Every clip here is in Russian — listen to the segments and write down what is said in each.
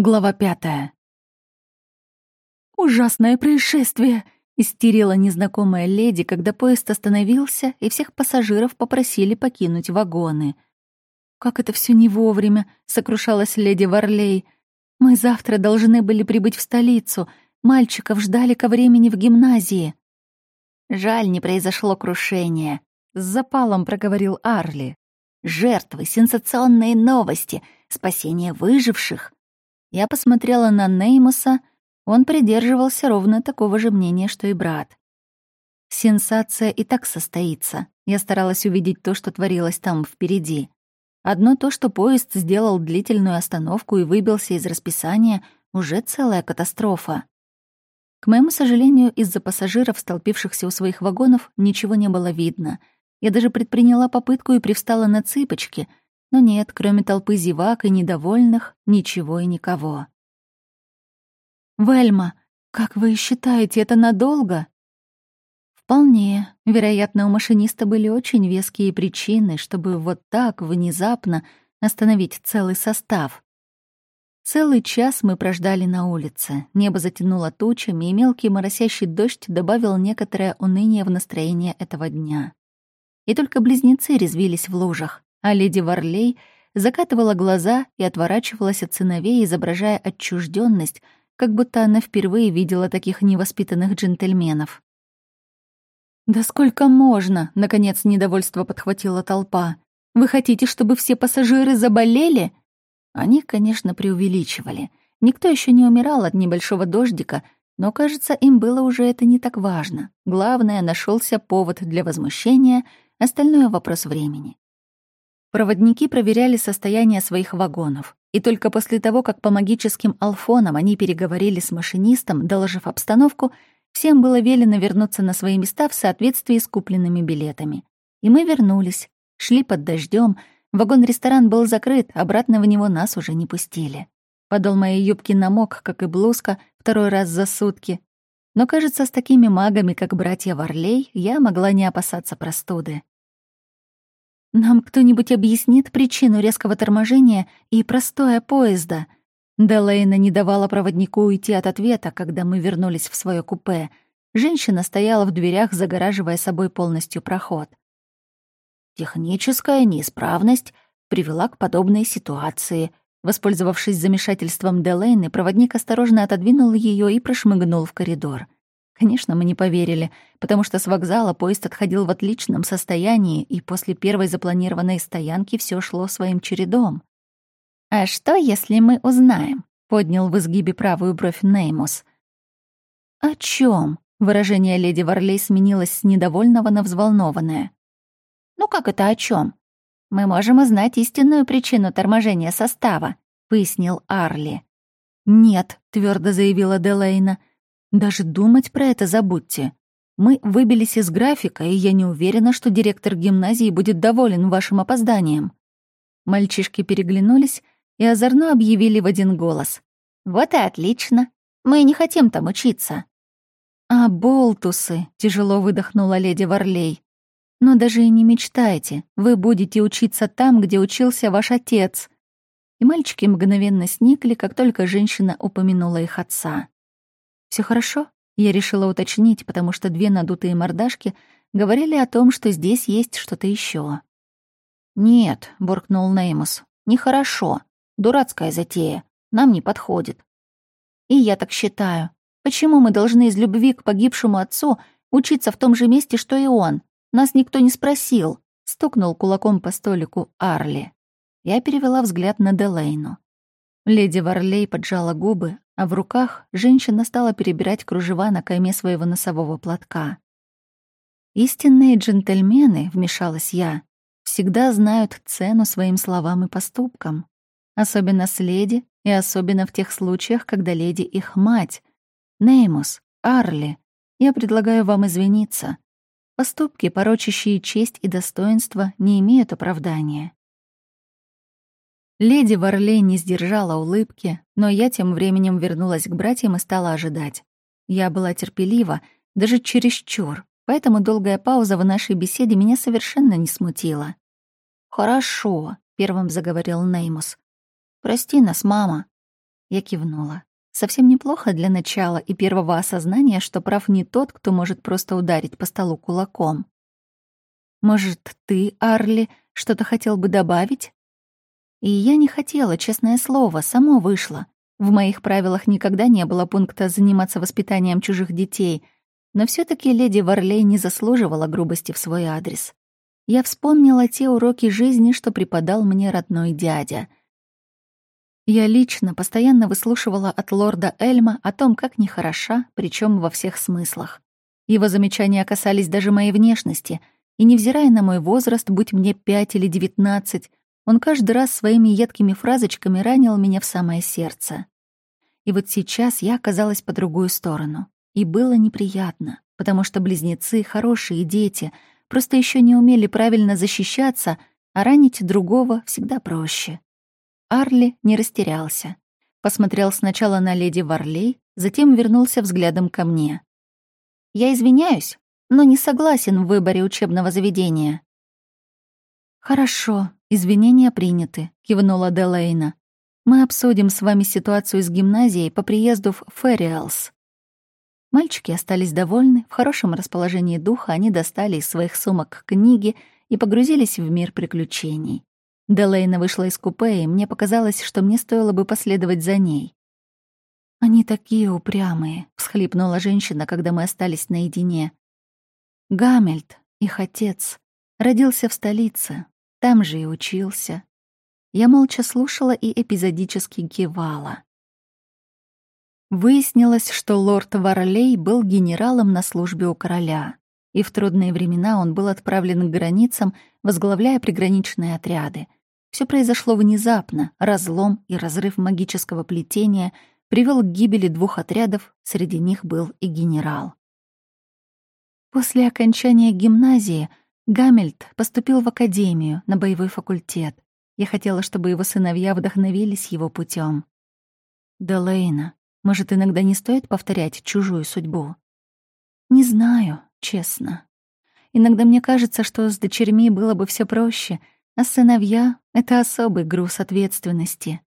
Глава пятая. «Ужасное происшествие!» — истерила незнакомая леди, когда поезд остановился, и всех пассажиров попросили покинуть вагоны. «Как это все не вовремя!» — сокрушалась леди Варлей. «Мы завтра должны были прибыть в столицу. Мальчиков ждали ко времени в гимназии». «Жаль, не произошло крушение», — с запалом проговорил Арли. «Жертвы, сенсационные новости, спасение выживших». Я посмотрела на Неймуса, он придерживался ровно такого же мнения, что и брат. Сенсация и так состоится. Я старалась увидеть то, что творилось там впереди. Одно то, что поезд сделал длительную остановку и выбился из расписания, уже целая катастрофа. К моему сожалению, из-за пассажиров, столпившихся у своих вагонов, ничего не было видно. Я даже предприняла попытку и привстала на цыпочки — но нет, кроме толпы зевак и недовольных, ничего и никого. «Вельма, как вы считаете, это надолго?» «Вполне. Вероятно, у машиниста были очень веские причины, чтобы вот так, внезапно, остановить целый состав». Целый час мы прождали на улице. Небо затянуло тучами, и мелкий моросящий дождь добавил некоторое уныние в настроение этого дня. И только близнецы резвились в лужах а леди Варлей закатывала глаза и отворачивалась от сыновей, изображая отчужденность, как будто она впервые видела таких невоспитанных джентльменов. «Да сколько можно?» — наконец недовольство подхватила толпа. «Вы хотите, чтобы все пассажиры заболели?» Они, конечно, преувеличивали. Никто еще не умирал от небольшого дождика, но, кажется, им было уже это не так важно. Главное, нашелся повод для возмущения, остальное — вопрос времени. Проводники проверяли состояние своих вагонов. И только после того, как по магическим алфонам они переговорили с машинистом, доложив обстановку, всем было велено вернуться на свои места в соответствии с купленными билетами. И мы вернулись, шли под дождем. Вагон-ресторан был закрыт, обратно в него нас уже не пустили. Подол моей юбки намок, как и блузка, второй раз за сутки. Но, кажется, с такими магами, как братья Варлей, я могла не опасаться простуды. Нам кто-нибудь объяснит причину резкого торможения и простоя поезда? Делейна не давала проводнику уйти от ответа, когда мы вернулись в свое купе. Женщина стояла в дверях, загораживая собой полностью проход. Техническая неисправность привела к подобной ситуации. Воспользовавшись замешательством Делейны, проводник осторожно отодвинул ее и прошмыгнул в коридор. Конечно, мы не поверили, потому что с вокзала поезд отходил в отличном состоянии, и после первой запланированной стоянки все шло своим чередом. «А что, если мы узнаем?» — поднял в изгибе правую бровь Неймус. «О чем? выражение леди Варлей сменилось с недовольного на взволнованное. «Ну как это о чем? Мы можем узнать истинную причину торможения состава», — пояснил Арли. «Нет», — твердо заявила Делейна, — даже думать про это забудьте. Мы выбились из графика, и я не уверена, что директор гимназии будет доволен вашим опозданием». Мальчишки переглянулись и озорно объявили в один голос. «Вот и отлично. Мы не хотим там учиться». «А, болтусы!» — тяжело выдохнула леди Варлей. «Но даже и не мечтайте. Вы будете учиться там, где учился ваш отец». И мальчики мгновенно сникли, как только женщина упомянула их отца. Все хорошо?» Я решила уточнить, потому что две надутые мордашки говорили о том, что здесь есть что-то еще. «Нет», — буркнул Неймус, — «нехорошо. Дурацкая затея. Нам не подходит». «И я так считаю. Почему мы должны из любви к погибшему отцу учиться в том же месте, что и он? Нас никто не спросил», — стукнул кулаком по столику Арли. Я перевела взгляд на Делейну. Леди Варлей поджала губы, а в руках женщина стала перебирать кружева на кайме своего носового платка. «Истинные джентльмены», — вмешалась я, — «всегда знают цену своим словам и поступкам. Особенно с леди и особенно в тех случаях, когда леди их мать. Неймус, Арли, я предлагаю вам извиниться. Поступки, порочащие честь и достоинство, не имеют оправдания. Леди Варлей не сдержала улыбки, но я тем временем вернулась к братьям и стала ожидать. Я была терпелива, даже чересчур, поэтому долгая пауза в нашей беседе меня совершенно не смутила. «Хорошо», — первым заговорил Неймус. «Прости нас, мама». Я кивнула. Совсем неплохо для начала и первого осознания, что прав не тот, кто может просто ударить по столу кулаком. «Может, ты, Арли, что-то хотел бы добавить?» И я не хотела, честное слово, само вышло. В моих правилах никогда не было пункта заниматься воспитанием чужих детей, но все таки леди Варлей не заслуживала грубости в свой адрес. Я вспомнила те уроки жизни, что преподал мне родной дядя — я лично постоянно выслушивала от лорда Эльма о том, как нехороша, причем во всех смыслах. Его замечания касались даже моей внешности, и, невзирая на мой возраст, будь мне пять или девятнадцать, он каждый раз своими едкими фразочками ранил меня в самое сердце. И вот сейчас я оказалась по другую сторону. И было неприятно, потому что близнецы — хорошие дети, просто еще не умели правильно защищаться, а ранить другого всегда проще. Арли не растерялся. Посмотрел сначала на леди Варлей, затем вернулся взглядом ко мне. «Я извиняюсь, но не согласен в выборе учебного заведения». «Хорошо, извинения приняты», — кивнула Делейна. «Мы обсудим с вами ситуацию с гимназией по приезду в Ферриэлс». Мальчики остались довольны, в хорошем расположении духа они достали из своих сумок книги и погрузились в мир приключений. Делейна вышла из купе, и мне показалось, что мне стоило бы последовать за ней. «Они такие упрямые», — всхлипнула женщина, когда мы остались наедине. Гамельт, их отец, родился в столице, там же и учился. Я молча слушала и эпизодически кивала. Выяснилось, что лорд Варлей был генералом на службе у короля, и в трудные времена он был отправлен к границам, возглавляя приграничные отряды — все произошло внезапно. Разлом и разрыв магического плетения привел к гибели двух отрядов, среди них был и генерал. После окончания гимназии Гамельт поступил в академию на боевой факультет. Я хотела, чтобы его сыновья вдохновились его путем. Делейна, может, иногда не стоит повторять чужую судьбу? Не знаю, честно. Иногда мне кажется, что с дочерьми было бы все проще — а сыновья — это особый груз ответственности.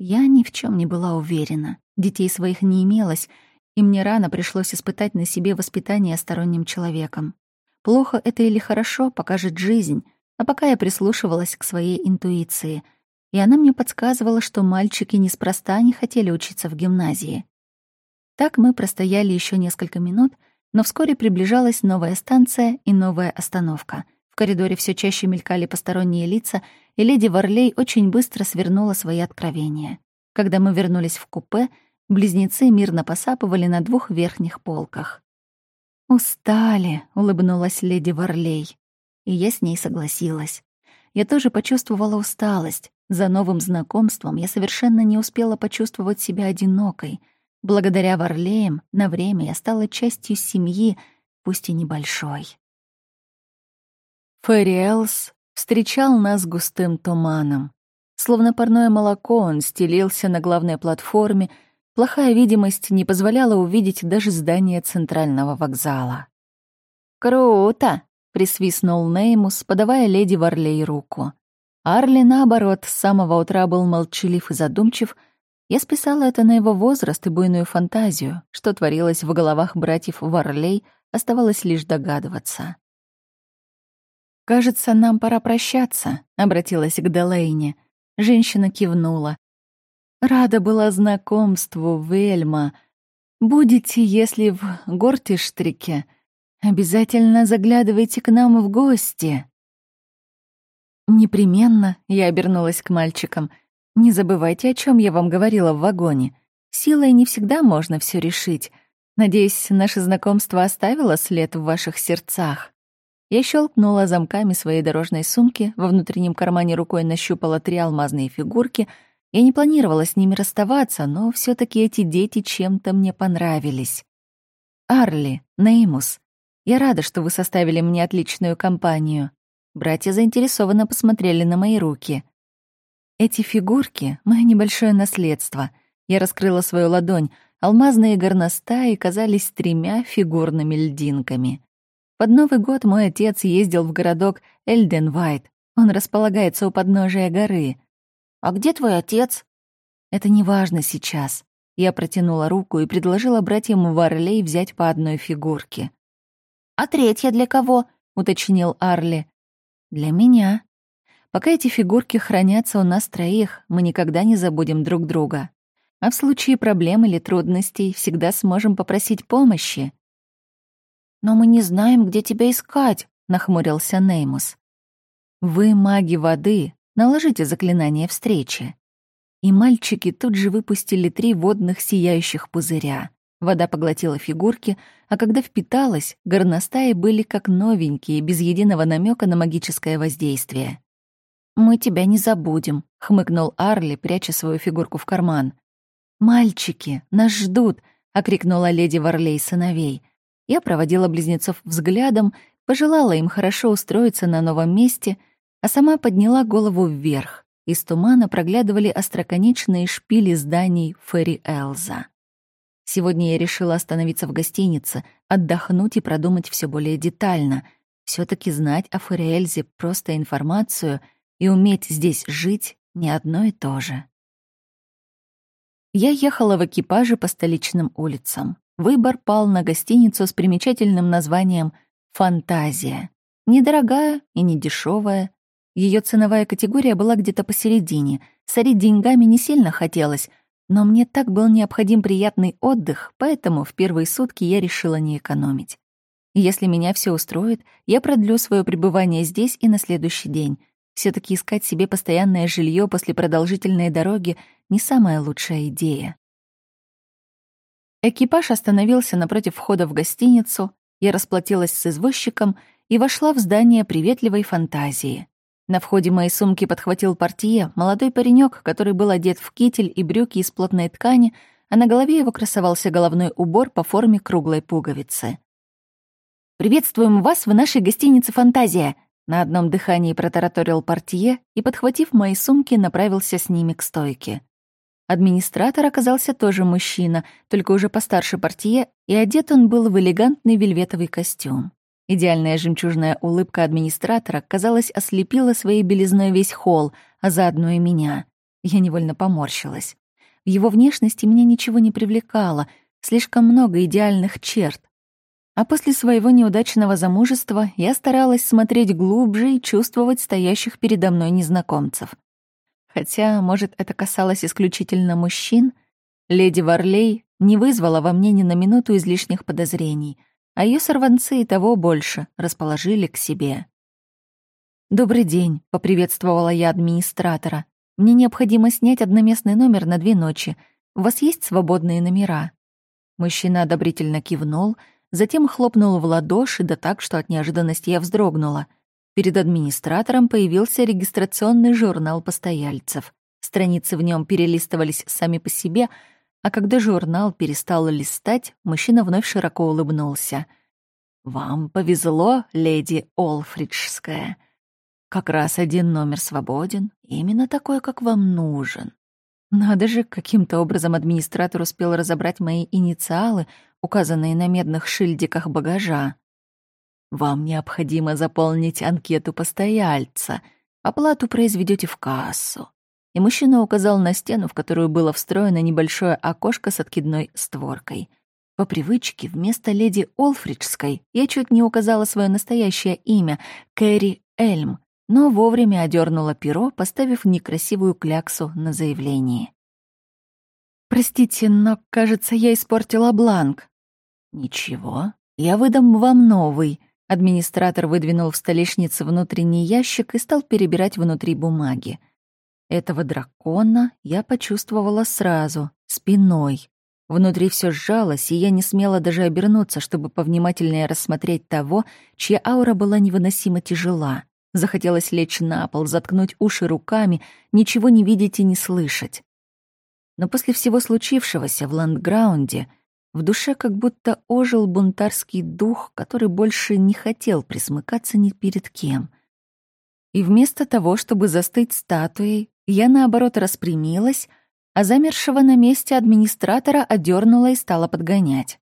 Я ни в чем не была уверена. Детей своих не имелось, и мне рано пришлось испытать на себе воспитание сторонним человеком. Плохо это или хорошо, покажет жизнь, а пока я прислушивалась к своей интуиции, и она мне подсказывала, что мальчики неспроста не хотели учиться в гимназии. Так мы простояли еще несколько минут, но вскоре приближалась новая станция и новая остановка — коридоре все чаще мелькали посторонние лица, и леди Варлей очень быстро свернула свои откровения. Когда мы вернулись в купе, близнецы мирно посапывали на двух верхних полках. «Устали», — улыбнулась леди Варлей. И я с ней согласилась. Я тоже почувствовала усталость. За новым знакомством я совершенно не успела почувствовать себя одинокой. Благодаря Варлеям на время я стала частью семьи, пусть и небольшой. Фэриэлс встречал нас густым туманом. Словно парное молоко он стелился на главной платформе, плохая видимость не позволяла увидеть даже здание центрального вокзала. «Круто!» — присвистнул Неймус, подавая леди Варлей руку. Арли, наоборот, с самого утра был молчалив и задумчив. Я списала это на его возраст и буйную фантазию. Что творилось в головах братьев Варлей, оставалось лишь догадываться. «Кажется, нам пора прощаться», — обратилась к Делейне. Женщина кивнула. «Рада была знакомству, Вельма. Будете, если в Гортиштрике, обязательно заглядывайте к нам в гости». «Непременно», — я обернулась к мальчикам. «Не забывайте, о чем я вам говорила в вагоне. Силой не всегда можно все решить. Надеюсь, наше знакомство оставило след в ваших сердцах». Я щелкнула замками своей дорожной сумки, во внутреннем кармане рукой нащупала три алмазные фигурки. Я не планировала с ними расставаться, но все таки эти дети чем-то мне понравились. «Арли, Неймус, я рада, что вы составили мне отличную компанию». Братья заинтересованно посмотрели на мои руки. «Эти фигурки — мое небольшое наследство». Я раскрыла свою ладонь. Алмазные горностаи казались тремя фигурными льдинками. Под Новый год мой отец ездил в городок Эльденвайт. Он располагается у подножия горы. «А где твой отец?» Это не важно сейчас. Я протянула руку и предложила братьям Варлей взять по одной фигурке. «А третья для кого?» — уточнил Арли. «Для меня. Пока эти фигурки хранятся у нас троих, мы никогда не забудем друг друга. А в случае проблем или трудностей всегда сможем попросить помощи». «Но мы не знаем, где тебя искать», — нахмурился Неймус. «Вы маги воды, наложите заклинание встречи». И мальчики тут же выпустили три водных сияющих пузыря. Вода поглотила фигурки, а когда впиталась, горностаи были как новенькие, без единого намека на магическое воздействие. «Мы тебя не забудем», — хмыкнул Арли, пряча свою фигурку в карман. «Мальчики, нас ждут!» — окрикнула леди Варлей сыновей. Я проводила близнецов взглядом, пожелала им хорошо устроиться на новом месте, а сама подняла голову вверх. Из тумана проглядывали остроконечные шпили зданий Ферри Элза. Сегодня я решила остановиться в гостинице, отдохнуть и продумать все более детально. все таки знать о Ферри просто информацию и уметь здесь жить — не одно и то же. Я ехала в экипаже по столичным улицам. Выбор пал на гостиницу с примечательным названием «Фантазия». Недорогая и не дешевая, ее ценовая категория была где-то посередине. Сорить деньгами не сильно хотелось, но мне так был необходим приятный отдых, поэтому в первые сутки я решила не экономить. Если меня все устроит, я продлю свое пребывание здесь и на следующий день. все таки искать себе постоянное жилье после продолжительной дороги — не самая лучшая идея. Экипаж остановился напротив входа в гостиницу, я расплатилась с извозчиком и вошла в здание приветливой фантазии. На входе моей сумки подхватил портье, молодой паренек, который был одет в китель и брюки из плотной ткани, а на голове его красовался головной убор по форме круглой пуговицы. «Приветствуем вас в нашей гостинице «Фантазия», на одном дыхании протараторил портье и, подхватив мои сумки, направился с ними к стойке. Администратор оказался тоже мужчина, только уже постарше портье, и одет он был в элегантный вельветовый костюм. Идеальная жемчужная улыбка администратора, казалось, ослепила своей белизной весь холл, а заодно и меня. Я невольно поморщилась. В его внешности меня ничего не привлекало, слишком много идеальных черт. А после своего неудачного замужества я старалась смотреть глубже и чувствовать стоящих передо мной незнакомцев. Хотя, может, это касалось исключительно мужчин, леди Варлей не вызвала во мне ни на минуту излишних подозрений — а ее сорванцы и того больше расположили к себе. «Добрый день», — поприветствовала я администратора. «Мне необходимо снять одноместный номер на две ночи. У вас есть свободные номера?» Мужчина одобрительно кивнул, затем хлопнул в ладоши, да так, что от неожиданности я вздрогнула. Перед администратором появился регистрационный журнал постояльцев. Страницы в нем перелистывались сами по себе — а когда журнал перестал листать, мужчина вновь широко улыбнулся. «Вам повезло, леди Олфриджская. Как раз один номер свободен, именно такой, как вам нужен». Надо же, каким-то образом администратор успел разобрать мои инициалы, указанные на медных шильдиках багажа. «Вам необходимо заполнить анкету постояльца. Оплату произведете в кассу и мужчина указал на стену, в которую было встроено небольшое окошко с откидной створкой. По привычке, вместо леди Олфриджской я чуть не указала свое настоящее имя — Кэрри Эльм, но вовремя одернула перо, поставив некрасивую кляксу на заявлении. «Простите, но, кажется, я испортила бланк». «Ничего, я выдам вам новый». Администратор выдвинул в столешнице внутренний ящик и стал перебирать внутри бумаги. Этого дракона я почувствовала сразу, спиной. Внутри все сжалось, и я не смела даже обернуться, чтобы повнимательнее рассмотреть того, чья аура была невыносимо тяжела. Захотелось лечь на пол, заткнуть уши руками, ничего не видеть и не слышать. Но после всего случившегося в ландграунде в душе как будто ожил бунтарский дух, который больше не хотел присмыкаться ни перед кем. И вместо того, чтобы застыть статуей, я, наоборот, распрямилась, а замершего на месте администратора одернула и стала подгонять.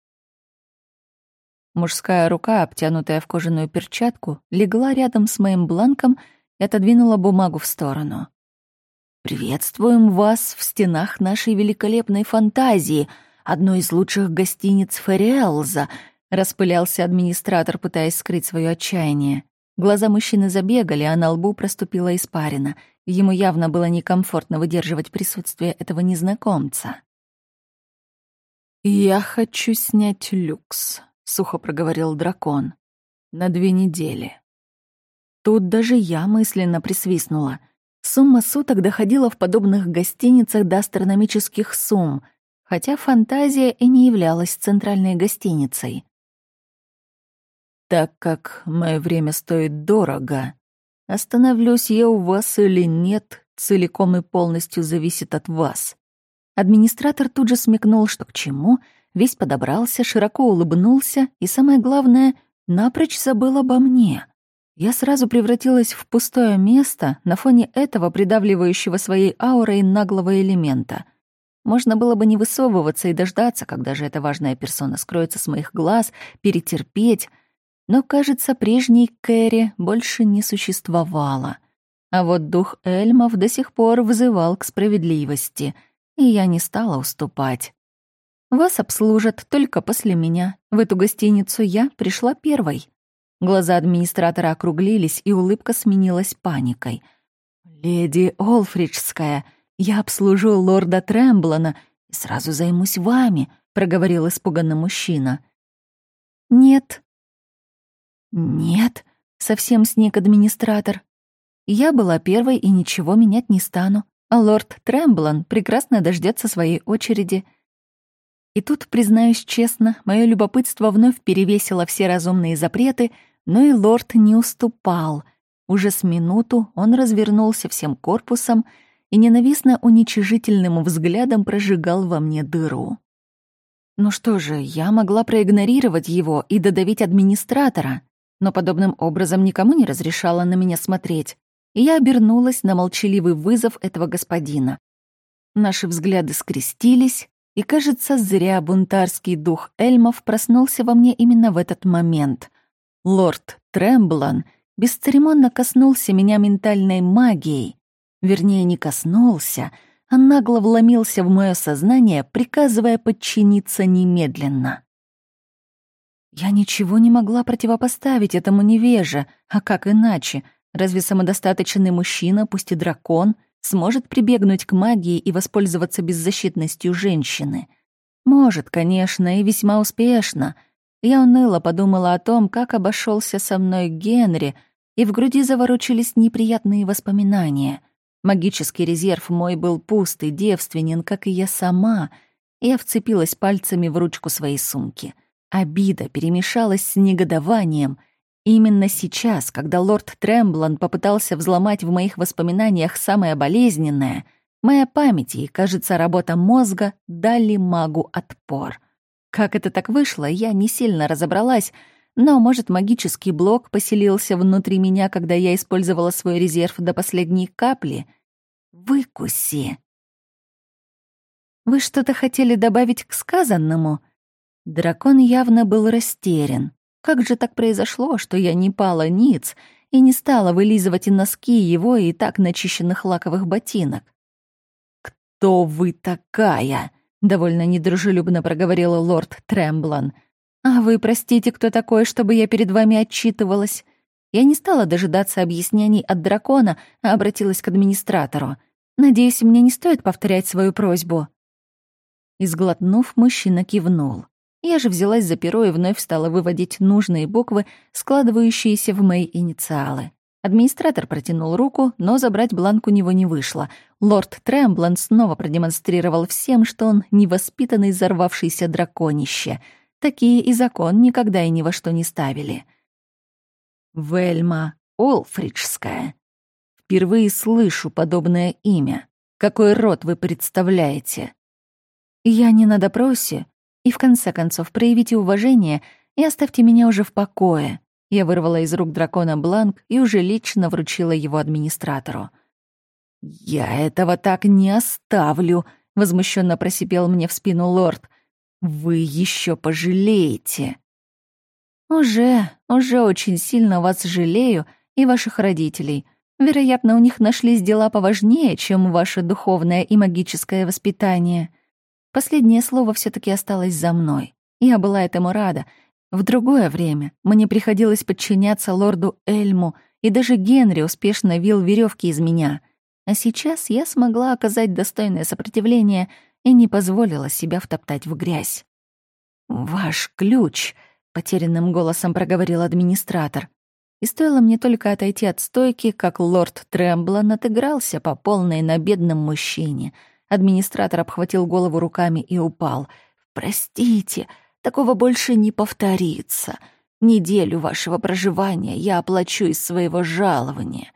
Мужская рука, обтянутая в кожаную перчатку, легла рядом с моим бланком и отодвинула бумагу в сторону. «Приветствуем вас в стенах нашей великолепной фантазии, одной из лучших гостиниц Фериэлза», — распылялся администратор, пытаясь скрыть свое отчаяние. Глаза мужчины забегали, а на лбу проступила испарина. Ему явно было некомфортно выдерживать присутствие этого незнакомца. «Я хочу снять люкс», — сухо проговорил дракон. «На две недели». Тут даже я мысленно присвистнула. Сумма суток доходила в подобных гостиницах до астрономических сумм, хотя фантазия и не являлась центральной гостиницей. Так как мое время стоит дорого, остановлюсь я у вас или нет, целиком и полностью зависит от вас. Администратор тут же смекнул, что к чему, весь подобрался, широко улыбнулся и, самое главное, напрочь забыл обо мне. Я сразу превратилась в пустое место на фоне этого придавливающего своей аурой наглого элемента. Можно было бы не высовываться и дождаться, когда же эта важная персона скроется с моих глаз, перетерпеть, но, кажется, прежней Кэрри больше не существовало. А вот дух Эльмов до сих пор вызывал к справедливости, и я не стала уступать. «Вас обслужат только после меня. В эту гостиницу я пришла первой». Глаза администратора округлились, и улыбка сменилась паникой. «Леди Олфриджская, я обслужу лорда Тремблона и сразу займусь вами», — проговорил испуганно мужчина. «Нет», «Нет», — совсем сник администратор. «Я была первой и ничего менять не стану, а лорд Тремблон прекрасно дождется своей очереди». И тут, признаюсь честно, мое любопытство вновь перевесило все разумные запреты, но и лорд не уступал. Уже с минуту он развернулся всем корпусом и ненавистно уничижительным взглядом прожигал во мне дыру. Ну что же, я могла проигнорировать его и додавить администратора, но подобным образом никому не разрешала на меня смотреть, и я обернулась на молчаливый вызов этого господина. Наши взгляды скрестились, и, кажется, зря бунтарский дух Эльмов проснулся во мне именно в этот момент. Лорд Тремблан бесцеремонно коснулся меня ментальной магией. Вернее, не коснулся, а нагло вломился в мое сознание, приказывая подчиниться немедленно. Я ничего не могла противопоставить этому невеже, а как иначе? Разве самодостаточный мужчина, пусть и дракон, сможет прибегнуть к магии и воспользоваться беззащитностью женщины? Может, конечно, и весьма успешно. Я уныло подумала о том, как обошелся со мной Генри, и в груди заворочились неприятные воспоминания. Магический резерв мой был пуст и девственен, как и я сама. Я вцепилась пальцами в ручку своей сумки — Обида перемешалась с негодованием. Именно сейчас, когда лорд Тремблан попытался взломать в моих воспоминаниях самое болезненное, моя память и, кажется, работа мозга дали магу отпор. Как это так вышло, я не сильно разобралась, но, может, магический блок поселился внутри меня, когда я использовала свой резерв до последней капли? Выкуси. «Вы что-то хотели добавить к сказанному?» Дракон явно был растерян. Как же так произошло, что я не пала ниц и не стала вылизывать и носки его и так начищенных лаковых ботинок? «Кто вы такая?» — довольно недружелюбно проговорила лорд Тремблан. «А вы, простите, кто такой, чтобы я перед вами отчитывалась?» Я не стала дожидаться объяснений от дракона, а обратилась к администратору. «Надеюсь, мне не стоит повторять свою просьбу». Изглотнув, мужчина кивнул. Я же взялась за перо и вновь стала выводить нужные буквы, складывающиеся в мои инициалы. Администратор протянул руку, но забрать бланк у него не вышло. Лорд Тремблан снова продемонстрировал всем, что он невоспитанный взорвавшийся драконище. Такие и закон никогда и ни во что не ставили. Вельма Олфриджская. Впервые слышу подобное имя. Какой род вы представляете? Я не на допросе, и в конце концов проявите уважение и оставьте меня уже в покое. Я вырвала из рук дракона бланк и уже лично вручила его администратору. «Я этого так не оставлю», — возмущенно просипел мне в спину лорд. «Вы еще пожалеете». «Уже, уже очень сильно вас жалею и ваших родителей. Вероятно, у них нашлись дела поважнее, чем ваше духовное и магическое воспитание. Последнее слово все таки осталось за мной. Я была этому рада. В другое время мне приходилось подчиняться лорду Эльму, и даже Генри успешно вил веревки из меня. А сейчас я смогла оказать достойное сопротивление и не позволила себя втоптать в грязь. «Ваш ключ», — потерянным голосом проговорил администратор. И стоило мне только отойти от стойки, как лорд Тремблон отыгрался по полной на бедном мужчине. Администратор обхватил голову руками и упал. «Простите, такого больше не повторится. Неделю вашего проживания я оплачу из своего жалования».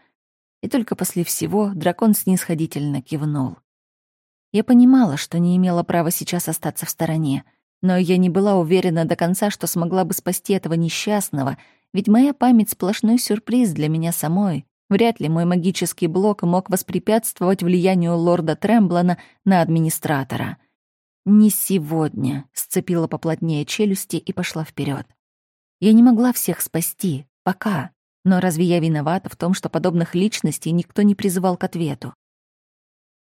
И только после всего дракон снисходительно кивнул. Я понимала, что не имела права сейчас остаться в стороне, но я не была уверена до конца, что смогла бы спасти этого несчастного, ведь моя память — сплошной сюрприз для меня самой. Вряд ли мой магический блок мог воспрепятствовать влиянию лорда Тремблона на администратора. «Не сегодня», — сцепила поплотнее челюсти и пошла вперед. Я не могла всех спасти, пока. Но разве я виновата в том, что подобных личностей никто не призывал к ответу?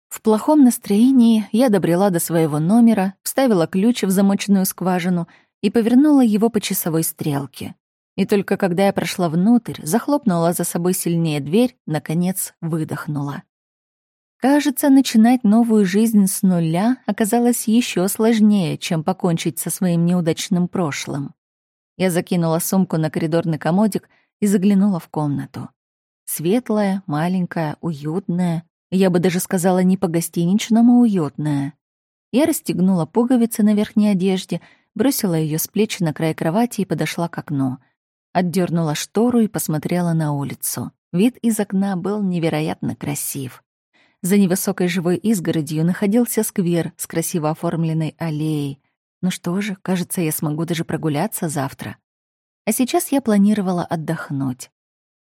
В плохом настроении я добрела до своего номера, вставила ключ в замочную скважину и повернула его по часовой стрелке. И только когда я прошла внутрь, захлопнула за собой сильнее дверь, наконец выдохнула. Кажется, начинать новую жизнь с нуля оказалось еще сложнее, чем покончить со своим неудачным прошлым. Я закинула сумку на коридорный комодик и заглянула в комнату. Светлая, маленькая, уютная, я бы даже сказала, не по-гостиничному уютная. Я расстегнула пуговицы на верхней одежде, бросила ее с плеч на край кровати и подошла к окну. Отдернула штору и посмотрела на улицу. Вид из окна был невероятно красив. За невысокой живой изгородью находился сквер с красиво оформленной аллеей. Ну что же, кажется, я смогу даже прогуляться завтра. А сейчас я планировала отдохнуть.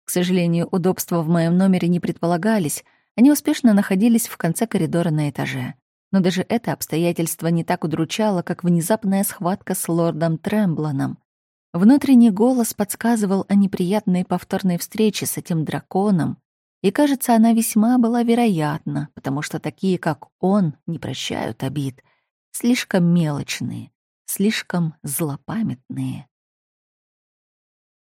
К сожалению, удобства в моем номере не предполагались, они успешно находились в конце коридора на этаже. Но даже это обстоятельство не так удручало, как внезапная схватка с лордом Тремблоном. Внутренний голос подсказывал о неприятной повторной встрече с этим драконом, и, кажется, она весьма была вероятна, потому что такие, как он, не прощают обид, слишком мелочные, слишком злопамятные.